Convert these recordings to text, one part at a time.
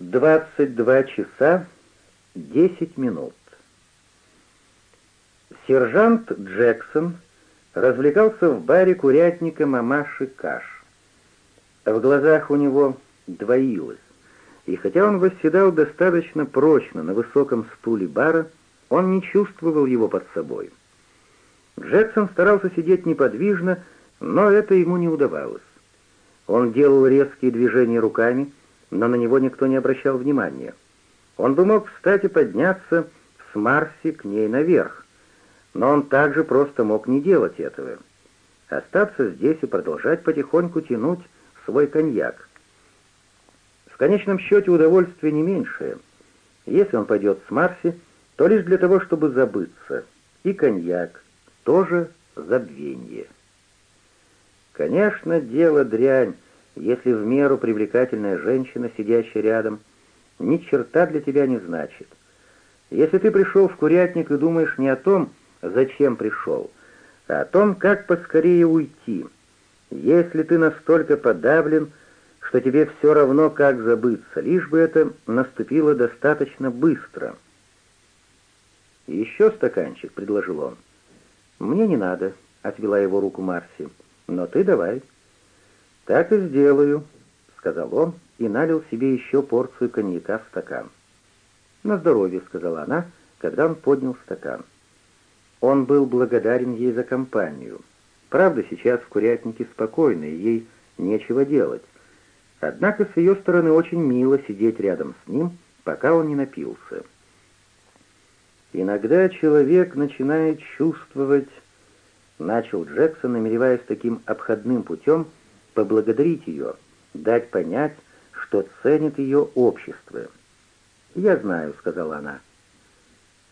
22 часа 10 минут. Сержант Джексон развлекался в баре курятника мамаши Каш. В глазах у него двоилось, и хотя он восседал достаточно прочно на высоком стуле бара, он не чувствовал его под собой. Джексон старался сидеть неподвижно, но это ему не удавалось. Он делал резкие движения руками, но на него никто не обращал внимания. Он бы мог встать и подняться с Марси к ней наверх, но он также просто мог не делать этого. Остаться здесь и продолжать потихоньку тянуть свой коньяк. В конечном счете удовольствие не меньшее. Если он пойдет с Марси, то лишь для того, чтобы забыться. И коньяк тоже забвение. Конечно, дело дрянь, если в меру привлекательная женщина, сидящая рядом, ни черта для тебя не значит. Если ты пришел в курятник и думаешь не о том, зачем пришел, а о том, как поскорее уйти, если ты настолько подавлен, что тебе все равно, как забыться, лишь бы это наступило достаточно быстро. «Еще стаканчик», — предложил он. «Мне не надо», — отвела его руку Марси. «Но ты давай». «Так и сделаю», — сказал он и налил себе еще порцию коньяка в стакан. «На здоровье», — сказала она, когда он поднял стакан. Он был благодарен ей за компанию. Правда, сейчас в курятнике спокойно, и ей нечего делать. Однако с ее стороны очень мило сидеть рядом с ним, пока он не напился. «Иногда человек начинает чувствовать...» Начал Джексон, намереваясь таким обходным путем — поблагодарить ее, дать понять, что ценит ее общество. «Я знаю», — сказала она.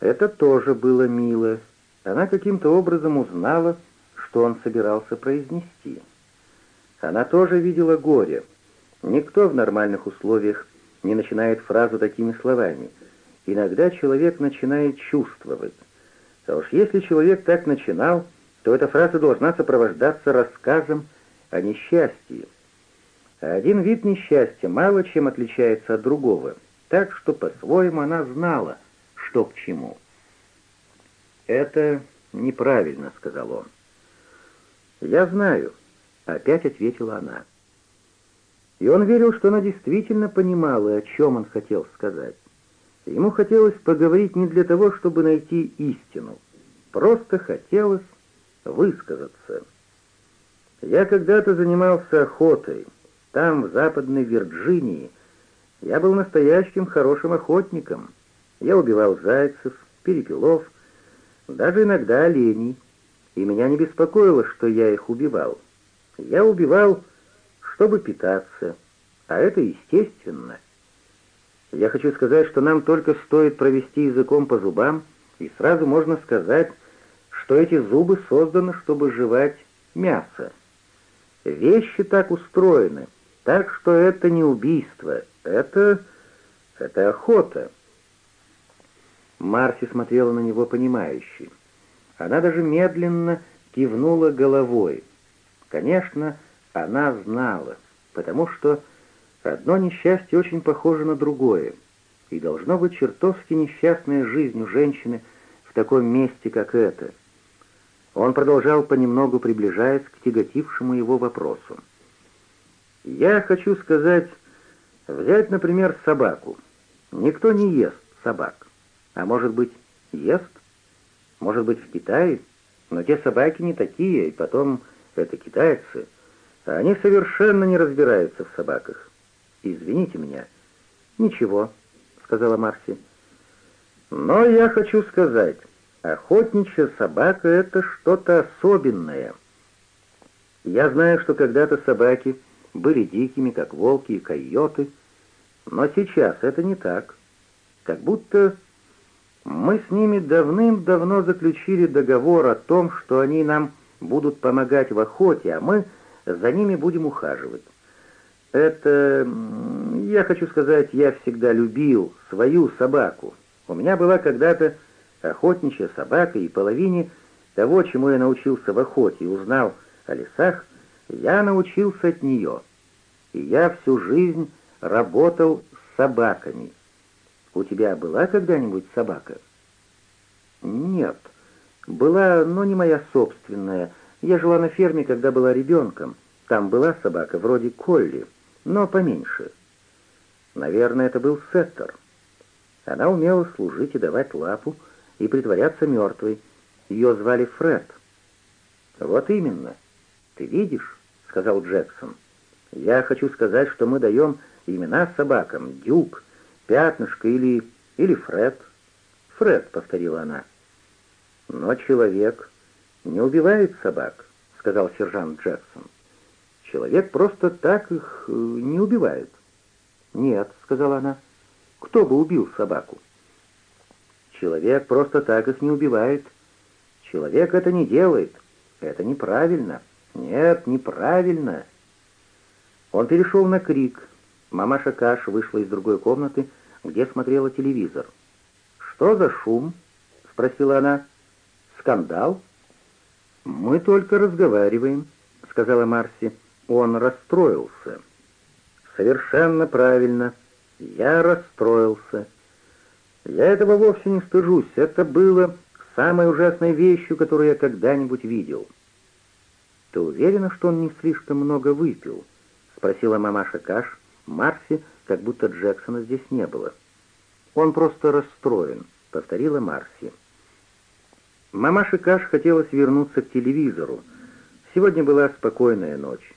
Это тоже было мило. Она каким-то образом узнала, что он собирался произнести. Она тоже видела горе. Никто в нормальных условиях не начинает фразу такими словами. Иногда человек начинает чувствовать. А уж если человек так начинал, то эта фраза должна сопровождаться рассказом о несчастье. Один вид несчастья мало чем отличается от другого, так что по-своему она знала, что к чему. «Это неправильно», — сказал он. «Я знаю», — опять ответила она. И он верил, что она действительно понимала, о чем он хотел сказать. Ему хотелось поговорить не для того, чтобы найти истину. Просто хотелось высказаться. Я когда-то занимался охотой, там, в Западной Вирджинии. Я был настоящим хорошим охотником. Я убивал зайцев, перепелов, даже иногда оленей. И меня не беспокоило, что я их убивал. Я убивал, чтобы питаться, а это естественно. Я хочу сказать, что нам только стоит провести языком по зубам, и сразу можно сказать, что эти зубы созданы, чтобы жевать мясо. Вещи так устроены, так что это не убийство, это... это охота». Марси смотрела на него понимающе. Она даже медленно кивнула головой. Конечно, она знала, потому что одно несчастье очень похоже на другое, и должно быть чертовски несчастная жизнь у женщины в таком месте, как это. Он продолжал понемногу приближаясь к тяготившему его вопросу. «Я хочу сказать, взять, например, собаку. Никто не ест собак. А может быть, ест? Может быть, в Китае? Но те собаки не такие, и потом это китайцы. Они совершенно не разбираются в собаках. Извините меня». «Ничего», — сказала Марси. «Но я хочу сказать, Охотничья собака — это что-то особенное. Я знаю, что когда-то собаки были дикими, как волки и койоты, но сейчас это не так. Как будто мы с ними давным-давно заключили договор о том, что они нам будут помогать в охоте, а мы за ними будем ухаживать. Это, я хочу сказать, я всегда любил свою собаку. У меня была когда-то охотничья собака и половине того, чему я научился в охоте и узнал о лесах, я научился от нее. И я всю жизнь работал с собаками. У тебя была когда-нибудь собака? Нет. Была, но не моя собственная. Я жила на ферме, когда была ребенком. Там была собака, вроде Колли, но поменьше. Наверное, это был Сеттер. Она умела служить и давать лапу, и притворяться мертвой. Ее звали Фред. «Вот именно. Ты видишь?» — сказал Джексон. «Я хочу сказать, что мы даем имена собакам. Дюк, Пятнышко или... или Фред». «Фред», — повторила она. «Но человек не убивает собак», — сказал сержант Джексон. «Человек просто так их э, не убивает». «Нет», — сказала она. «Кто бы убил собаку?» Человек просто так их не убивает. Человек это не делает. Это неправильно. Нет, неправильно. Он перешел на крик. Мамаша Каш вышла из другой комнаты, где смотрела телевизор. «Что за шум?» — спросила она. «Скандал?» «Мы только разговариваем», — сказала Марси. «Он расстроился». «Совершенно правильно. Я расстроился». Я этого вовсе не стыжусь, это было самой ужасной вещью, которую я когда-нибудь видел. Ты уверена, что он не слишком много выпил? Спросила мамаша Каш, Марси, как будто Джексона здесь не было. Он просто расстроен, повторила Марси. Мамаше Каш хотелось вернуться к телевизору. Сегодня была спокойная ночь.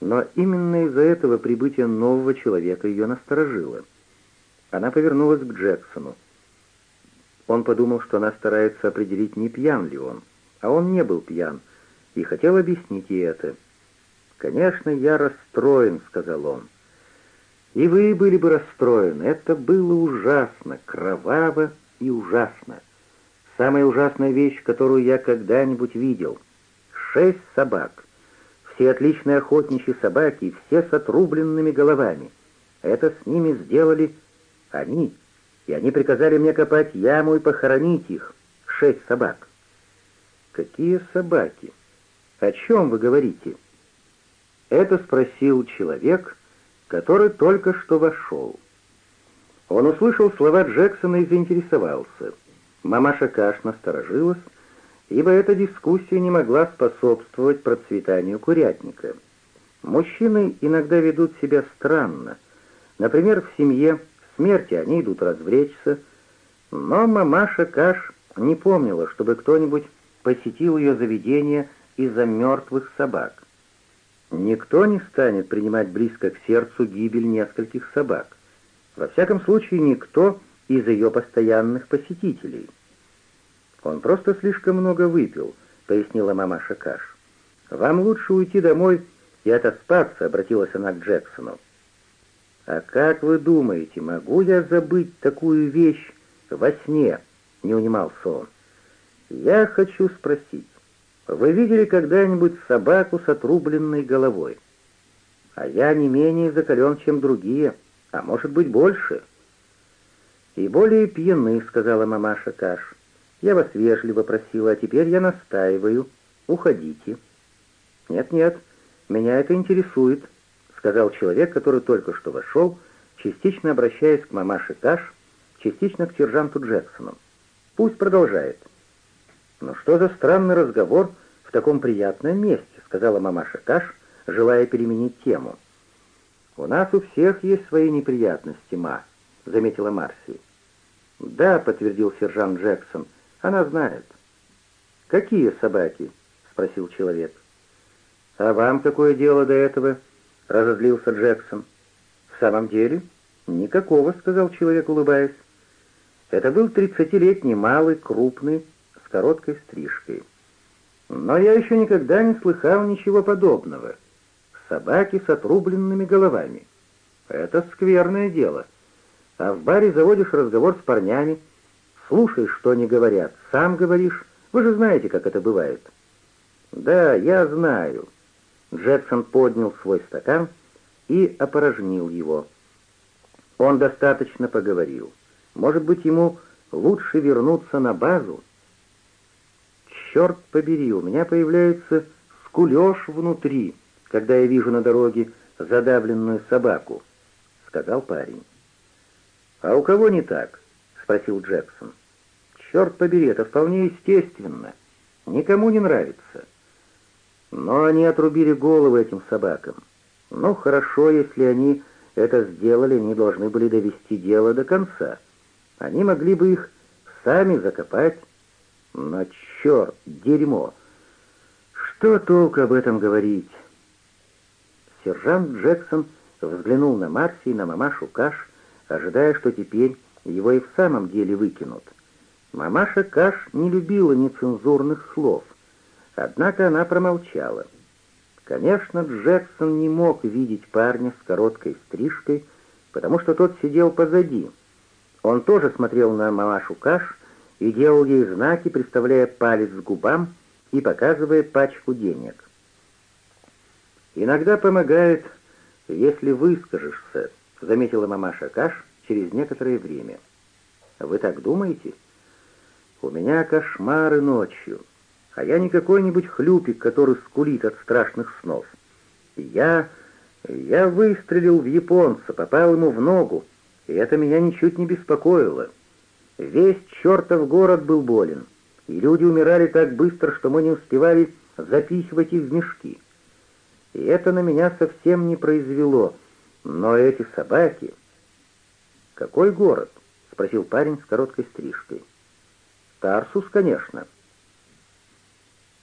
Но именно из-за этого прибытие нового человека ее насторожило. Она повернулась к Джексону. Он подумал, что она старается определить, не пьян ли он. А он не был пьян и хотел объяснить ей это. «Конечно, я расстроен», — сказал он. «И вы были бы расстроены. Это было ужасно, кроваво и ужасно. Самая ужасная вещь, которую я когда-нибудь видел. Шесть собак. Все отличные охотничьи собаки, все с отрубленными головами. Это с ними сделали они» и они приказали мне копать яму и похоронить их, шесть собак». «Какие собаки? О чем вы говорите?» Это спросил человек, который только что вошел. Он услышал слова Джексона и заинтересовался. Мамаша Каш насторожилась, ибо эта дискуссия не могла способствовать процветанию курятника. Мужчины иногда ведут себя странно. Например, в семье смерти они идут развлечься. Но мамаша Каш не помнила, чтобы кто-нибудь посетил ее заведение из-за мертвых собак. Никто не станет принимать близко к сердцу гибель нескольких собак. Во всяком случае, никто из ее постоянных посетителей. «Он просто слишком много выпил», — пояснила мамаша Каш. «Вам лучше уйти домой и отоспаться», — обратилась она к Джексону. «А как вы думаете, могу я забыть такую вещь во сне?» — не унимался он. «Я хочу спросить, вы видели когда-нибудь собаку с отрубленной головой? А я не менее закален, чем другие, а может быть больше». «И более пьяны», — сказала мамаша Каш. «Я вас вежливо просила, а теперь я настаиваю. Уходите». «Нет-нет, меня это интересует», сказал человек, который только что вошел, частично обращаясь к мамаше Каш, частично к сержанту Джексону. «Пусть продолжает». «Но что за странный разговор в таком приятном месте?» — сказала мамаша Каш, желая переменить тему. «У нас у всех есть свои неприятности, ма», — заметила Марси. «Да», — подтвердил сержант Джексон, — «она знает». «Какие собаки?» — спросил человек. «А вам какое дело до этого?» — разозлился Джексон. «В самом деле?» «Никакого», — сказал человек, улыбаясь. Это был тридцатилетний малый, крупный, с короткой стрижкой. Но я еще никогда не слыхал ничего подобного. Собаки с отрубленными головами. Это скверное дело. А в баре заводишь разговор с парнями, слушаешь, что они говорят, сам говоришь. Вы же знаете, как это бывает. Да, я знаю. Джексон поднял свой стакан и опорожнил его. Он достаточно поговорил. Может быть, ему лучше вернуться на базу? Черт побери, у меня появляется скулеж внутри, когда я вижу на дороге задавленную собаку, — сказал парень. «А у кого не так?» — спросил Джексон. «Черт побери, это вполне естественно. Никому не нравится». Но они отрубили головы этим собакам. Ну хорошо, если они это сделали, они должны были довести дело до конца. Они могли бы их сами закопать. Но черт, дерьмо! Что толку об этом говорить? Сержант Джексон взглянул на Марси и на мамашу Каш, ожидая, что теперь его и в самом деле выкинут. Мамаша Каш не любила нецензурных слов. Однако она промолчала. Конечно, Джексон не мог видеть парня с короткой стрижкой, потому что тот сидел позади. Он тоже смотрел на мамашу Каш и делал ей знаки, приставляя палец к губам и показывая пачку денег. «Иногда помогает, если выскажешься», — заметила мамаша Каш через некоторое время. «Вы так думаете?» «У меня кошмары ночью», а я не какой-нибудь хлюпик, который скулит от страшных снов. Я... я выстрелил в японца, попал ему в ногу, и это меня ничуть не беспокоило. Весь чертов город был болен, и люди умирали так быстро, что мы не успевали запихивать их в мешки. И это на меня совсем не произвело, но эти собаки... «Какой город?» — спросил парень с короткой стрижкой. «Тарсус, конечно».